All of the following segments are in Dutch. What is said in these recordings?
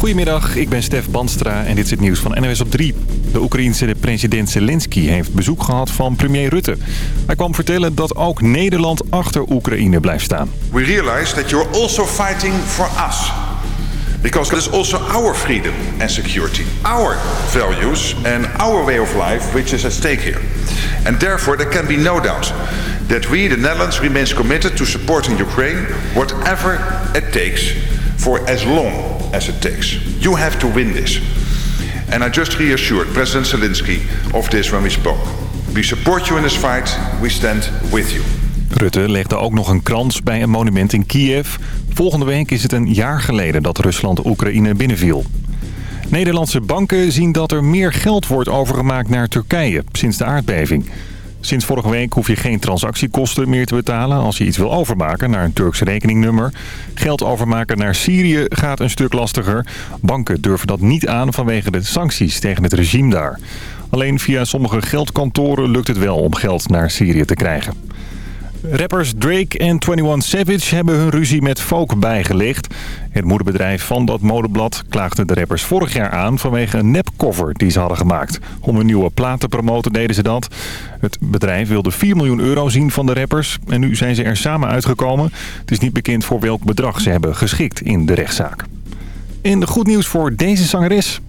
Goedemiddag, ik ben Stef Banstra en dit is het nieuws van NWS op 3. De Oekraïense president Zelensky heeft bezoek gehad van premier Rutte. Hij kwam vertellen dat ook Nederland achter Oekraïne blijft staan. We realize that you're also fighting for us. Because it is also our freedom and security, our values and our way of life which is at stake here. And therefore there can be no doubt that we, the Netherlands, remains committed to supporting Ukraine whatever it takes for as long as it takes. You have to win this. And I just reassured President Zelensky of this when we spoke. We support you in this fight. We stand with you. Rutte legde ook nog een krans bij een monument in Kiev. Volgende week is het een jaar geleden dat Rusland Oekraïne binnenviel. Nederlandse banken zien dat er meer geld wordt overgemaakt naar Turkije sinds de aardbeving. Sinds vorige week hoef je geen transactiekosten meer te betalen als je iets wil overmaken naar een Turks rekeningnummer. Geld overmaken naar Syrië gaat een stuk lastiger. Banken durven dat niet aan vanwege de sancties tegen het regime daar. Alleen via sommige geldkantoren lukt het wel om geld naar Syrië te krijgen. Rappers Drake en 21 Savage hebben hun ruzie met Folk bijgelegd. Het moederbedrijf van dat modeblad klaagde de rappers vorig jaar aan... vanwege een nepcover die ze hadden gemaakt. Om een nieuwe plaat te promoten deden ze dat. Het bedrijf wilde 4 miljoen euro zien van de rappers. En nu zijn ze er samen uitgekomen. Het is niet bekend voor welk bedrag ze hebben geschikt in de rechtszaak. En goed nieuws voor deze zangeres.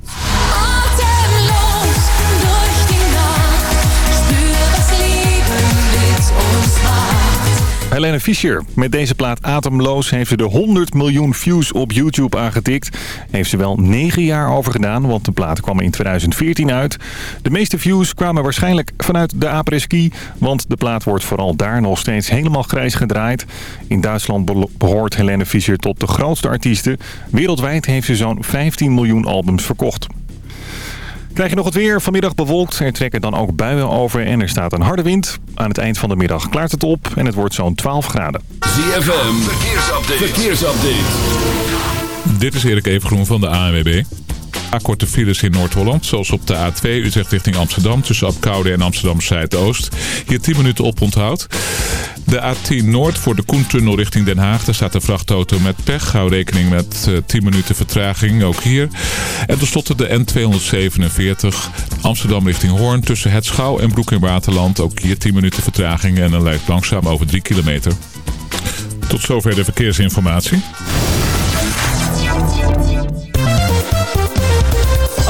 Helene Fischer. Met deze plaat Atemloos heeft ze de 100 miljoen views op YouTube aangetikt. Heeft ze wel 9 jaar over gedaan, want de plaat kwam in 2014 uit. De meeste views kwamen waarschijnlijk vanuit de apres-ski... want de plaat wordt vooral daar nog steeds helemaal grijs gedraaid. In Duitsland behoort Helene Fischer tot de grootste artiesten. Wereldwijd heeft ze zo'n 15 miljoen albums verkocht. Krijg je nog het weer. Vanmiddag bewolkt. Er trekken dan ook buien over en er staat een harde wind. Aan het eind van de middag klaart het op en het wordt zo'n 12 graden. ZFM, verkeersupdate. verkeersupdate. Dit is Erik Evengroen van de ANWB. Korte files in Noord-Holland, zoals op de A2 Utrecht richting Amsterdam... tussen Apkoude en Amsterdam Zuidoost. Hier 10 minuten op onthoud. De A10 Noord voor de Koentunnel richting Den Haag. Daar staat een vrachtauto met pech. Hou rekening met 10 eh, minuten vertraging, ook hier. En tenslotte de N247 Amsterdam richting Hoorn... tussen Het Schouw en Broek in Waterland. Ook hier 10 minuten vertraging en dan lijkt langzaam over 3 kilometer. Tot zover de verkeersinformatie.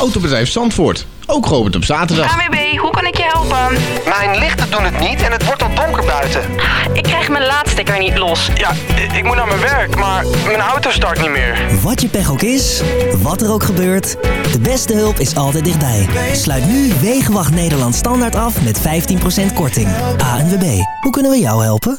Autobedrijf Zandvoort, ook geopend op zaterdag. AWB, hoe kan ik je helpen? Mijn lichten doen het niet en het wordt al donker buiten. Ik krijg mijn laadstekker niet los. Ja, ik moet naar mijn werk, maar mijn auto start niet meer. Wat je pech ook is, wat er ook gebeurt, de beste hulp is altijd dichtbij. Sluit nu Wegenwacht Nederland standaard af met 15% korting. ANWB, hoe kunnen we jou helpen?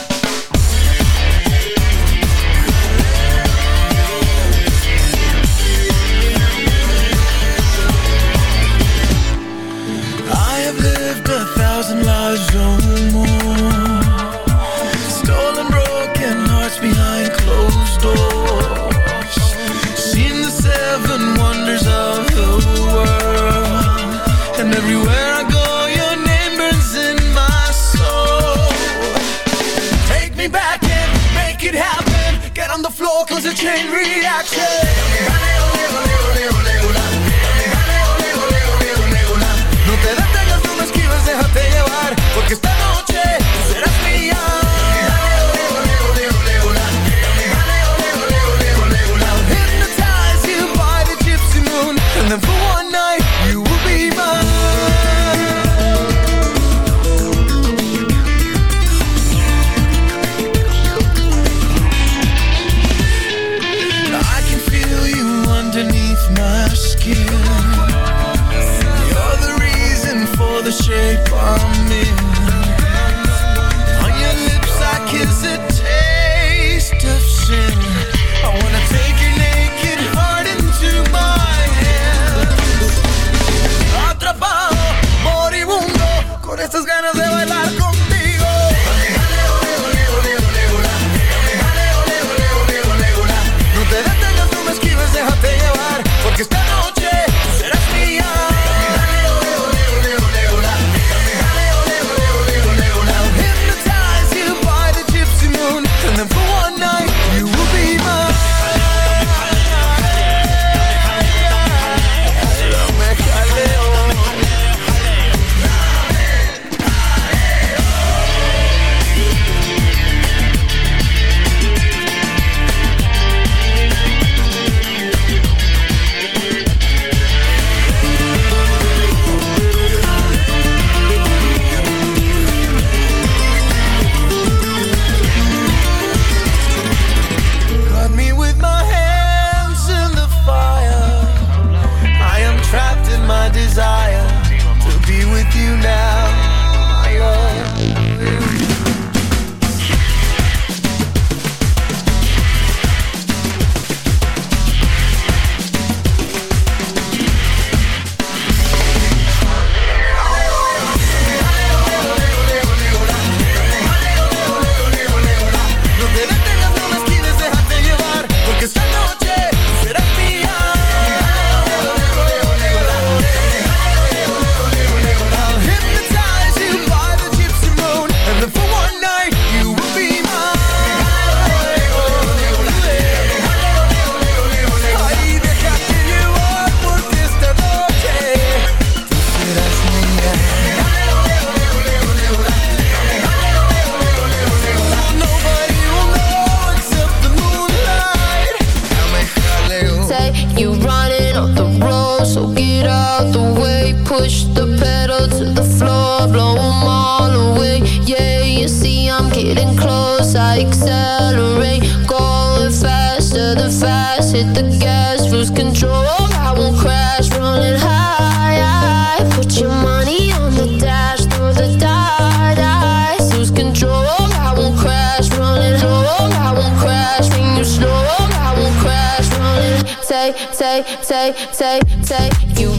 take, take, take, you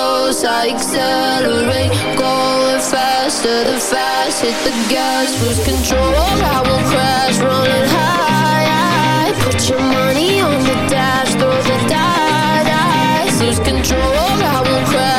close, I accelerate. Going faster than fast Hit the gas, lose control I will crash, running high Put your money on the dash. Throw the die, die Lose control, I will crash.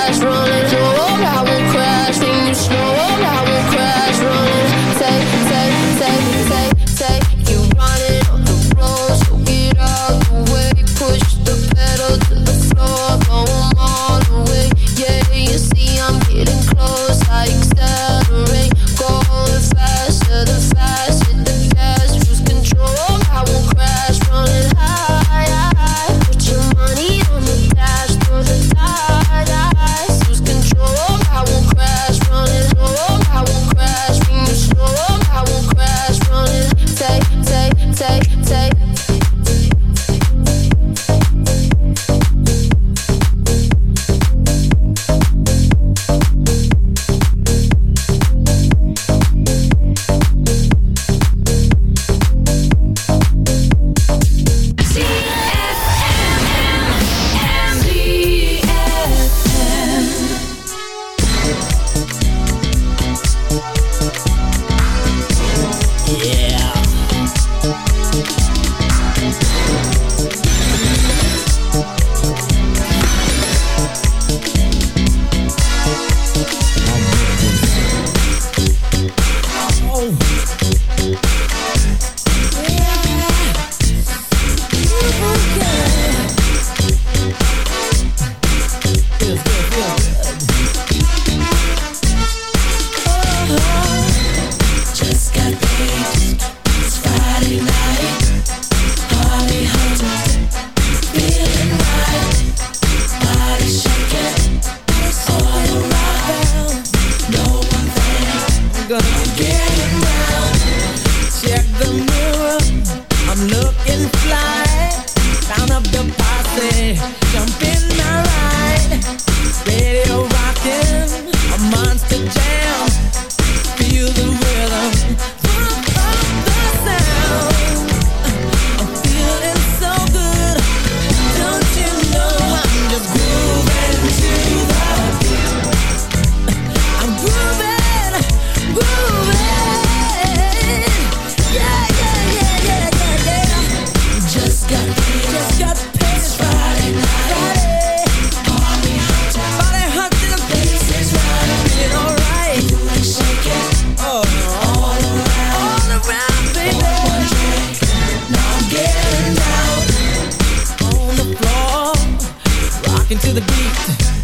Rocking to the beat.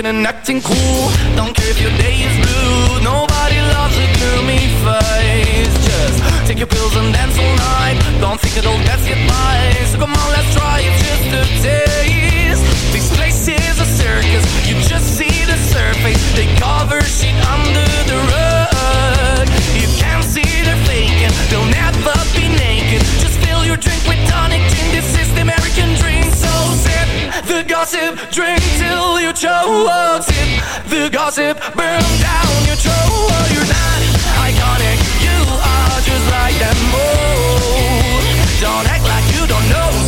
drinking and acting cool. Don't care if your day is blue. Nobody loves a gloomy face. Just take your pills and dance all night. Don't think it'll that's advice So come on, let's try it just a taste. This place is a circus. You just see the surface. They cover shit under the rug. the gossip, drink till you choke. Sip the gossip, burn down your throat. You're not iconic, you are just like them all. Don't act like you don't know.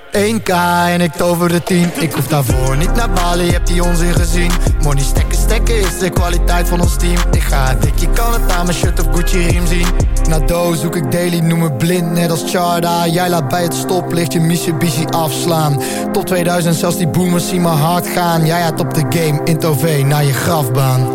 1k en ik tover de 10 Ik hoef daarvoor niet naar Bali, heb die onzin gezien. Money stekken, stekken is de kwaliteit van ons team. Ik ga dik, je kan het aan mijn shirt of Gucci riem zien. Na doos zoek ik daily, noem me blind, net als Charda. Jij laat bij het stoplicht je Mitsubishi afslaan. Top 2000, zelfs die boomers zien me hard gaan. Jij had op de game, in Tove, naar je grafbaan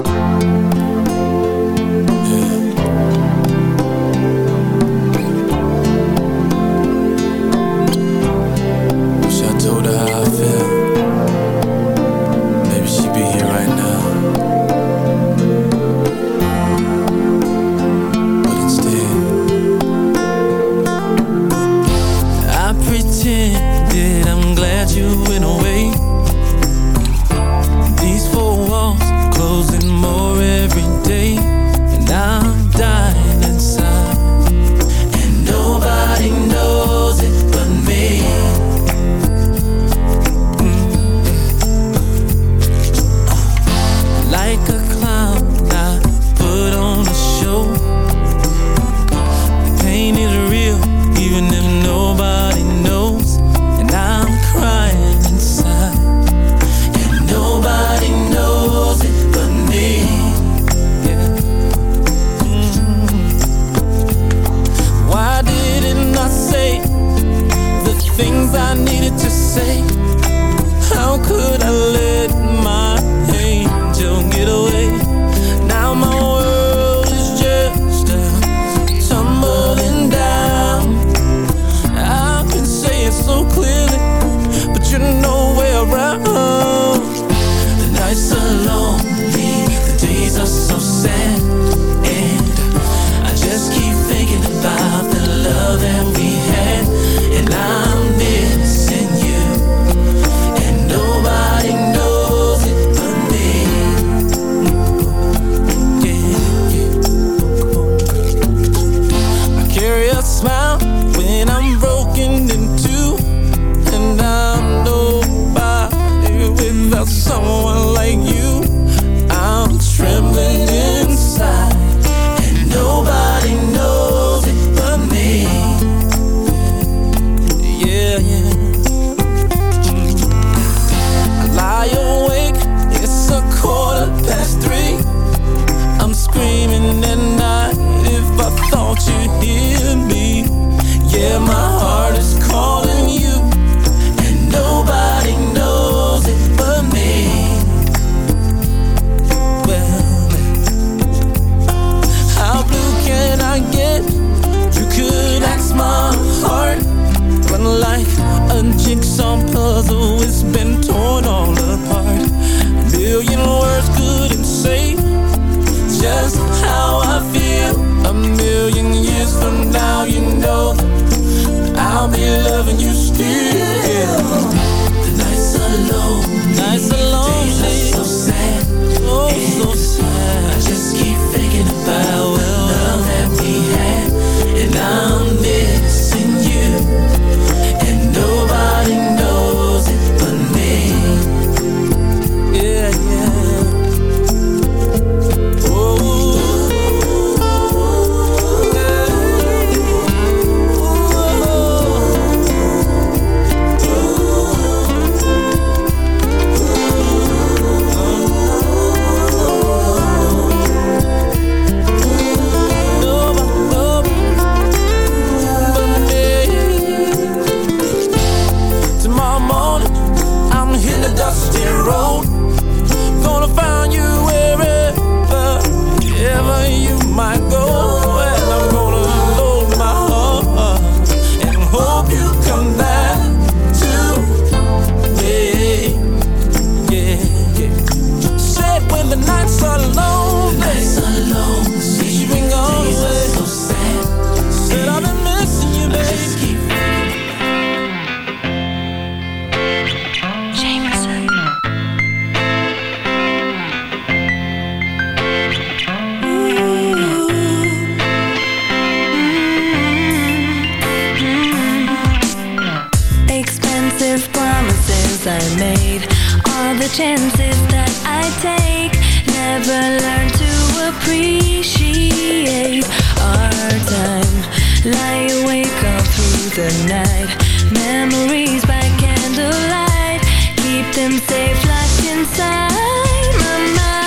I made. All the chances that I take Never learn to appreciate. Our time Lie awake all through the night. Memories by candlelight Keep them safe locked inside. My mind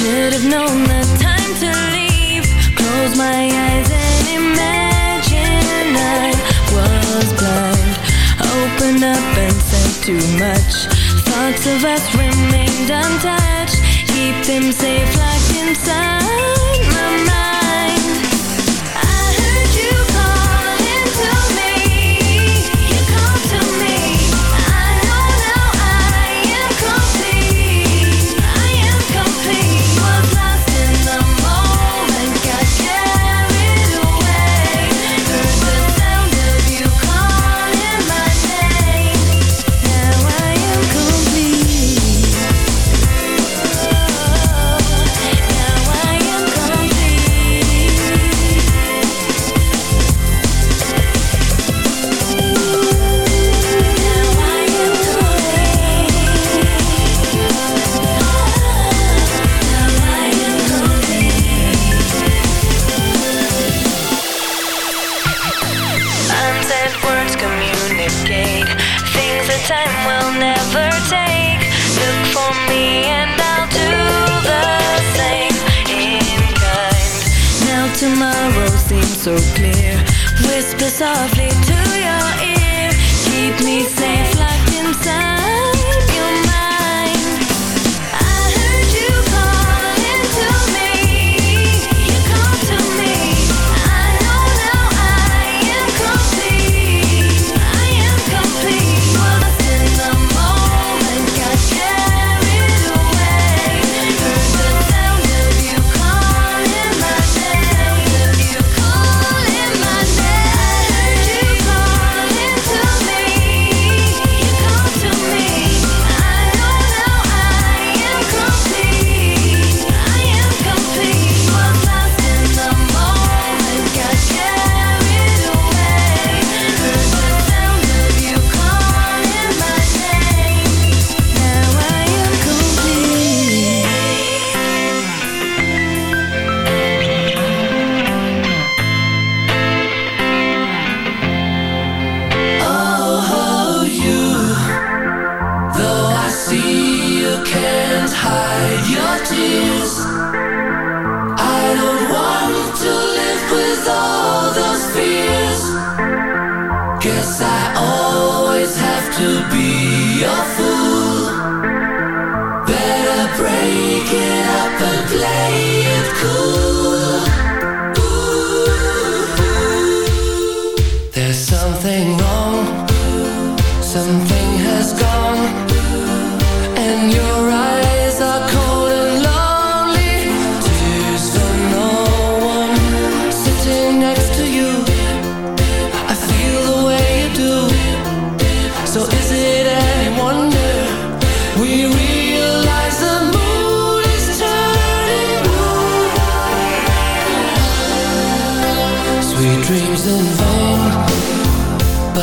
Should have known the time to leave. Close my eyes and imagine I was blind up and said too much. Thoughts of us remained untouched. Keep them safe locked inside.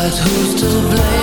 but who's to blame?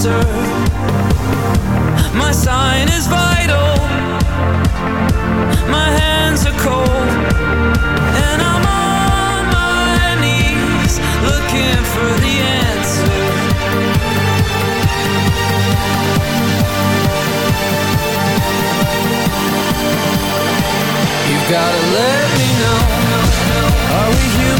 answer. My sign is vital. My hands are cold. And I'm on my knees looking for the answer. You gotta let me know. Are we human?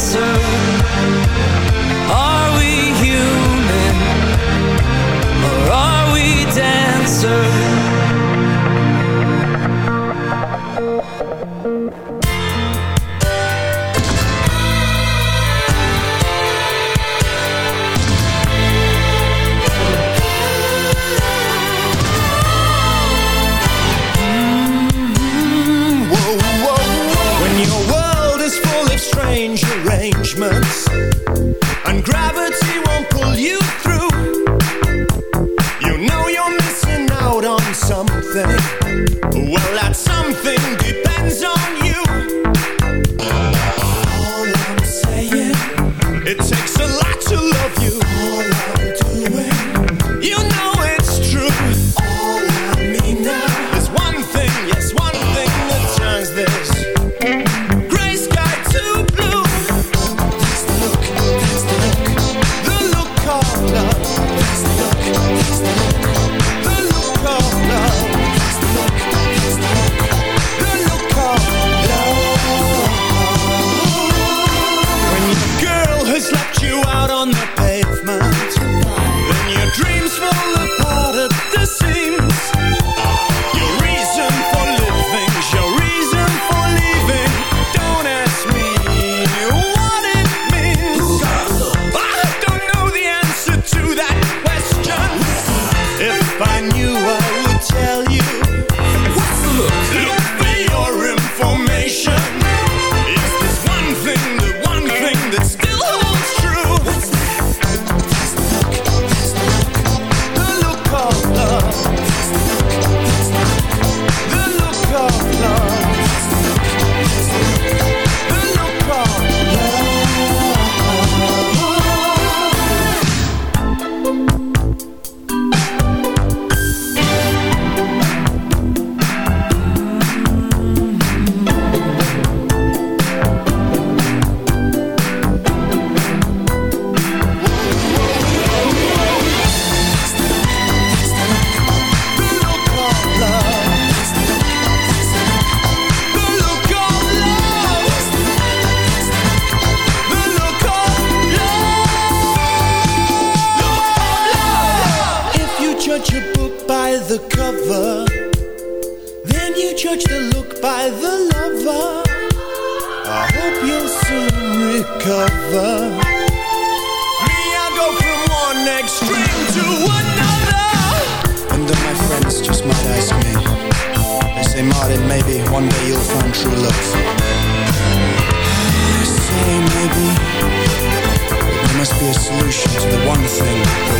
answer. something. Well, that something depends. Solution to the one thing The solution the one thing